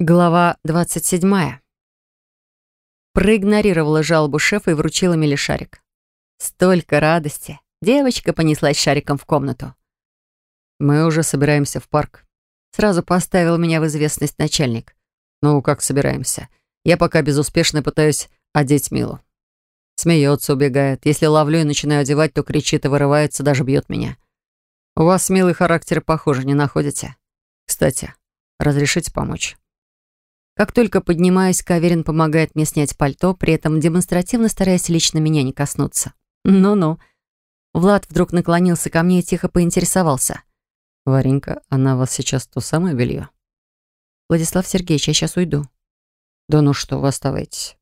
Глава 27. Проигнорировала жалобу шефа и вручила Миле шарик. Столько радости. Девочка понеслась шариком в комнату. «Мы уже собираемся в парк». Сразу поставил меня в известность начальник. «Ну, как собираемся? Я пока безуспешно пытаюсь одеть Милу. Смеется, убегает. Если ловлю и начинаю одевать, то кричит и вырывается, даже бьет меня. У вас милый характер похоже, не находите? Кстати, разрешите помочь?» Как только поднимаюсь, Каверин помогает мне снять пальто, при этом демонстративно стараясь лично меня не коснуться. Ну-ну. Влад вдруг наклонился ко мне и тихо поинтересовался. «Варенька, она у вас сейчас то самое белье?» «Владислав Сергеевич, я сейчас уйду». «Да ну что, вы оставайтесь».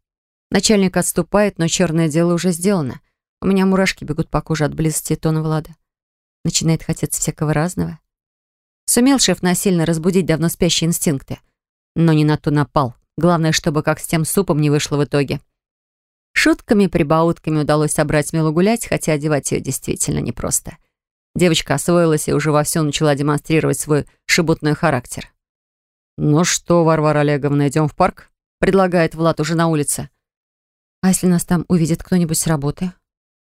Начальник отступает, но черное дело уже сделано. У меня мурашки бегут по коже от близости тона Влада. Начинает хотеться всякого разного. Сумел шеф насильно разбудить давно спящие инстинкты — но не на то напал. Главное, чтобы как с тем супом не вышло в итоге. Шутками-прибаутками удалось собрать Милу гулять, хотя одевать ее действительно непросто. Девочка освоилась и уже вовсю начала демонстрировать свой шебутной характер. «Ну что, Варвара Олеговна, идем в парк?» предлагает Влад уже на улице. «А если нас там увидит кто-нибудь с работы?»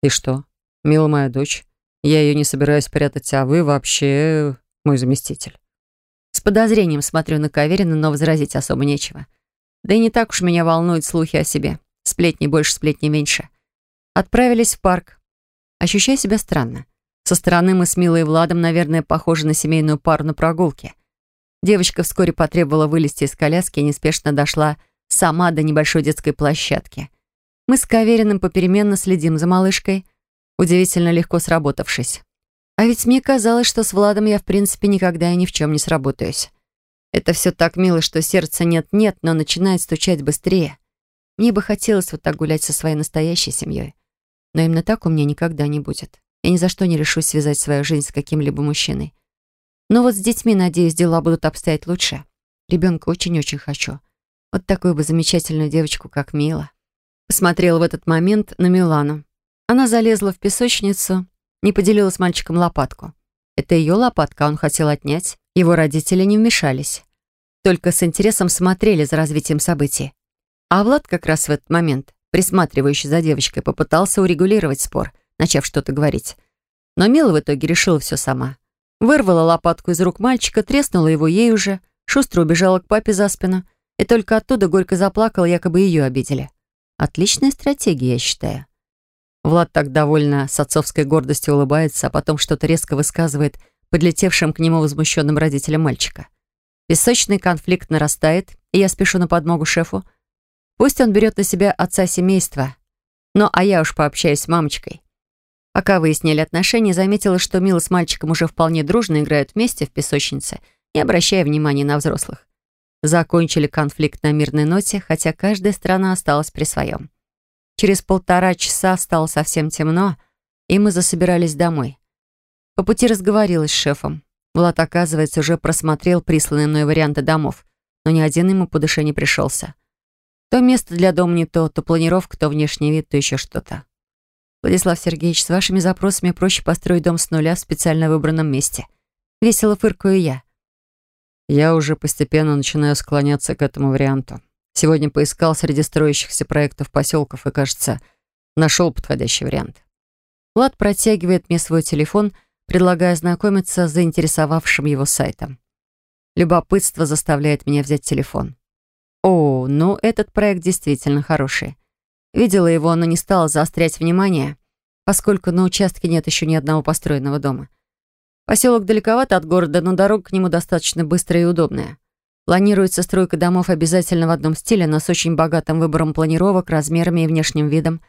«И что? Мила моя дочь. Я ее не собираюсь прятать, а вы вообще мой заместитель». Подозрением смотрю на Каверина, но возразить особо нечего. Да и не так уж меня волнуют слухи о себе. Сплетни больше, сплетни меньше. Отправились в парк. Ощущаю себя странно. Со стороны мы с Милой и Владом, наверное, похожи на семейную пару на прогулке. Девочка вскоре потребовала вылезти из коляски и неспешно дошла сама до небольшой детской площадки. Мы с Кавериным попеременно следим за малышкой, удивительно легко сработавшись. А ведь мне казалось, что с Владом я в принципе никогда и ни в чем не сработаюсь. Это все так мило, что сердце нет-нет, но начинает стучать быстрее. Мне бы хотелось вот так гулять со своей настоящей семьей. Но именно так у меня никогда не будет. Я ни за что не решусь связать свою жизнь с каким-либо мужчиной. Но вот с детьми, надеюсь, дела будут обстоять лучше. Ребенка очень-очень хочу. Вот такую бы замечательную девочку, как Мила. Посмотрела в этот момент на Милану. Она залезла в песочницу, не поделила с мальчиком лопатку. Это ее лопатка, он хотел отнять. Его родители не вмешались. Только с интересом смотрели за развитием событий. А Влад как раз в этот момент, присматривающий за девочкой, попытался урегулировать спор, начав что-то говорить. Но Мила в итоге решила все сама. Вырвала лопатку из рук мальчика, треснула его ей уже, шустро убежала к папе за спину и только оттуда горько заплакала, якобы ее обидели. Отличная стратегия, я считаю. Влад так довольно с отцовской гордостью улыбается, а потом что-то резко высказывает подлетевшим к нему возмущенным родителям мальчика. Песочный конфликт нарастает, и я спешу на подмогу шефу. Пусть он берет на себя отца семейства. Ну, а я уж пообщаюсь с мамочкой. Пока выясняли отношения, заметила, что Мила с мальчиком уже вполне дружно играют вместе в песочнице, не обращая внимания на взрослых. Закончили конфликт на мирной ноте, хотя каждая страна осталась при своем. Через полтора часа стало совсем темно, и мы засобирались домой. По пути разговорилась с шефом. Влад, оказывается, уже просмотрел присланные мной варианты домов, но ни один ему по душе не пришелся. То место для дома не то, то планировка, то внешний вид, то еще что-то. Владислав Сергеевич, с вашими запросами проще построить дом с нуля в специально выбранном месте. Весело фыркаю я. Я уже постепенно начинаю склоняться к этому варианту. Сегодня поискал среди строящихся проектов поселков и, кажется, нашел подходящий вариант. Влад протягивает мне свой телефон, предлагая ознакомиться с заинтересовавшим его сайтом. Любопытство заставляет меня взять телефон. О, ну этот проект действительно хороший. Видела его, но не стала заострять внимание, поскольку на участке нет еще ни одного построенного дома. Поселок далековато от города, но дорога к нему достаточно быстрая и удобная. Планируется стройка домов обязательно в одном стиле, но с очень богатым выбором планировок, размерами и внешним видом.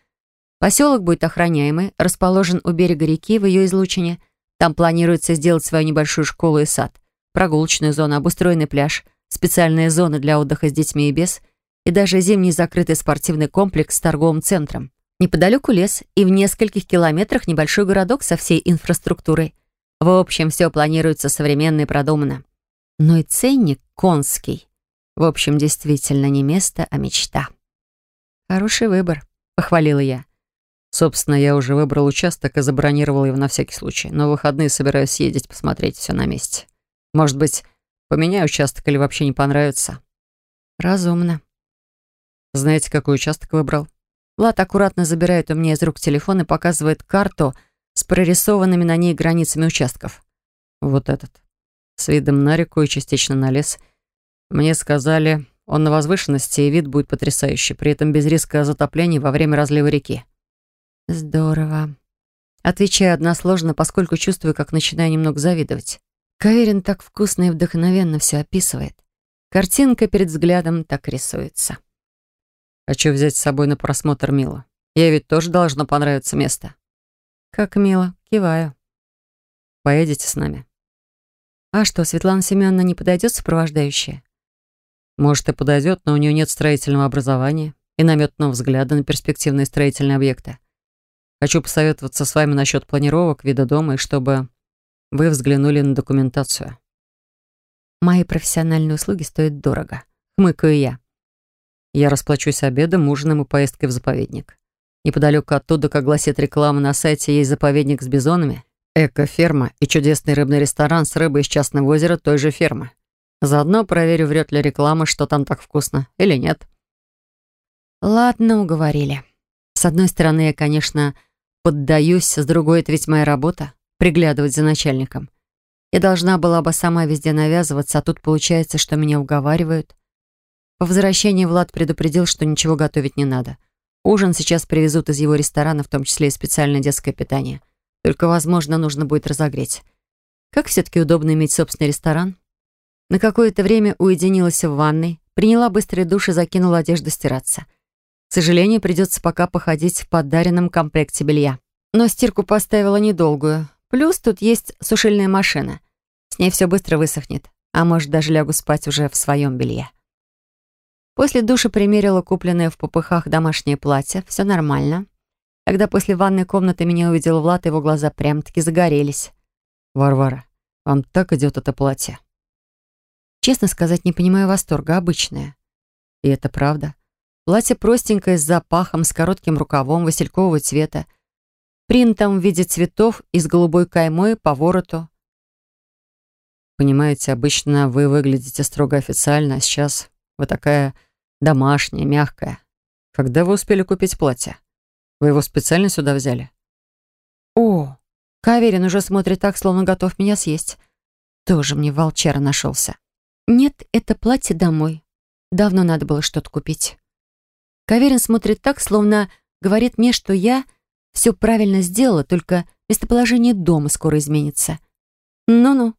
Поселок будет охраняемый, расположен у берега реки в ее излучине. Там планируется сделать свою небольшую школу и сад, прогулочную зону, обустроенный пляж, специальные зоны для отдыха с детьми и без, и даже зимний закрытый спортивный комплекс с торговым центром. Неподалеку лес и в нескольких километрах небольшой городок со всей инфраструктурой. В общем, все планируется современно и продуманно. Но и ценник конский. В общем, действительно не место, а мечта. «Хороший выбор», — похвалила я. Собственно, я уже выбрал участок и забронировал его на всякий случай. Но в выходные собираюсь съездить посмотреть все на месте. Может быть, поменяю участок или вообще не понравится. Разумно. Знаете, какой участок выбрал? Влад аккуратно забирает у меня из рук телефон и показывает карту с прорисованными на ней границами участков. Вот этот. С видом на реку и частично на лес. Мне сказали, он на возвышенности, и вид будет потрясающий, при этом без риска затопления во время разлива реки. Здорово. Отвечаю односложно, поскольку чувствую, как начинаю немного завидовать. Каверин так вкусно и вдохновенно все описывает. Картинка перед взглядом так рисуется. Хочу взять с собой на просмотр Мила. Ей ведь тоже должно понравиться место. Как мило. Киваю. Поедете с нами? А что, Светлана Семеновна не подойдет сопровождающая? Может, и подойдет, но у нее нет строительного образования и наметного взгляда на перспективные строительные объекты. Хочу посоветоваться с вами насчет планировок, вида дома и чтобы вы взглянули на документацию. Мои профессиональные услуги стоят дорого. Хмыкаю я. Я расплачусь обедом, ужином и поездкой в заповедник. Неподалеку оттуда, как гласит реклама на сайте, есть заповедник с бизонами, эко-ферма и чудесный рыбный ресторан с рыбой из частного озера той же фермы. Заодно проверю, врет ли реклама, что там так вкусно, или нет. Ладно, уговорили. С одной стороны, я, конечно, поддаюсь, с другой, это ведь моя работа — приглядывать за начальником. Я должна была бы сама везде навязываться, а тут получается, что меня уговаривают. По возвращении Влад предупредил, что ничего готовить не надо. Ужин сейчас привезут из его ресторана, в том числе и специальное детское питание. Только, возможно, нужно будет разогреть. Как все-таки удобно иметь собственный ресторан? На какое-то время уединилась в ванной, приняла быстрый душ и закинула одежду стираться. К сожалению, придется пока походить в подаренном комплекте белья. Но стирку поставила недолгую. Плюс тут есть сушильная машина. С ней все быстро высохнет. А может, даже лягу спать уже в своем белье. После душа примерила купленное в попыхах домашнее платье. Все нормально. Когда после ванной комнаты меня увидел Влад, его глаза прям-таки загорелись. «Варвара, вам так идет это платье?» Честно сказать, не понимаю восторга, обычное. И это правда. Платье простенькое, с запахом, с коротким рукавом, василькового цвета. Принтом в виде цветов и с голубой каймой по вороту. Понимаете, обычно вы выглядите строго официально, а сейчас вы такая домашняя, мягкая. Когда вы успели купить платье? Вы его специально сюда взяли? О, Каверин уже смотрит так, словно готов меня съесть. Тоже мне волчара нашелся. Нет, это платье домой. Давно надо было что-то купить. Каверин смотрит так, словно говорит мне, что я все правильно сделала, только местоположение дома скоро изменится. Ну-ну,